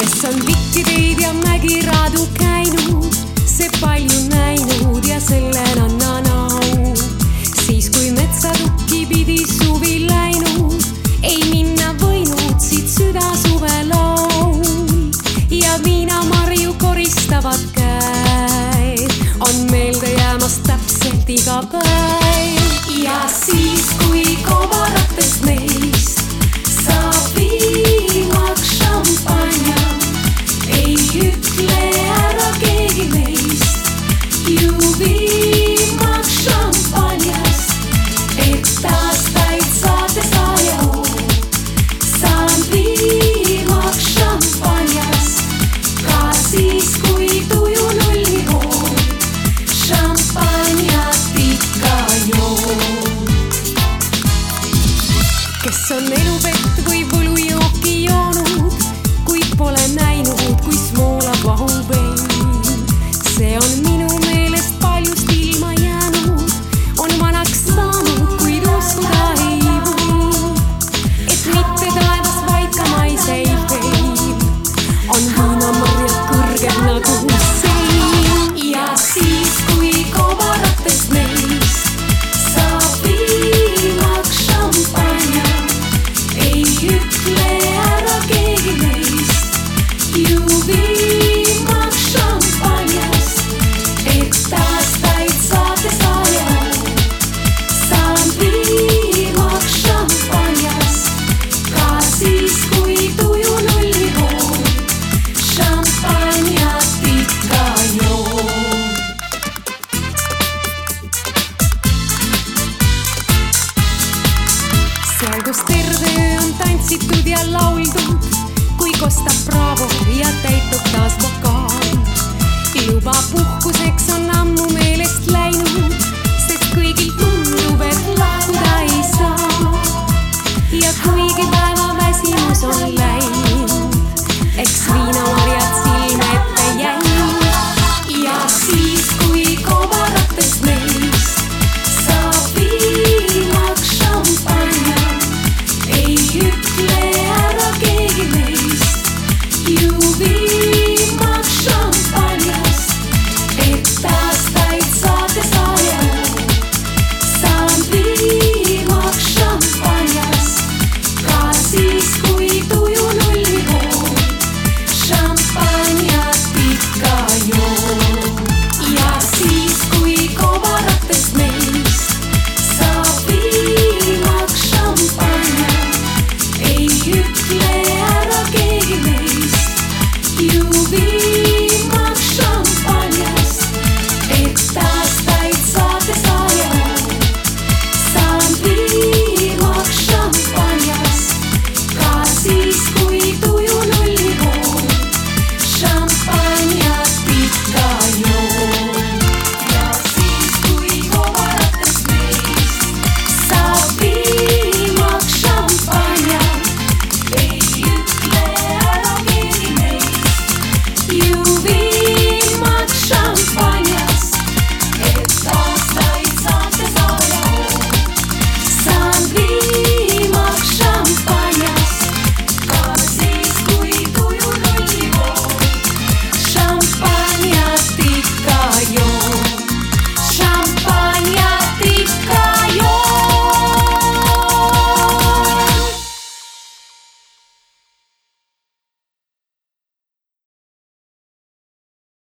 kes on pikki teid ja mägiraadu käinud, see palju näinud ja sellel annan au. siis kui metsatukki pidi suvi läinud, ei minna võinud siit süda suvelaul ja viinamarju koristavad käed on meelde jäämas täpselt iga päev. ja siis, kes on eluvett või võlujooki joonud, kuid pole näinud, lauldud, kui kostab Bravo ja täitub taas vokaal. juba puhkuseks on ammu meelest läinud you be.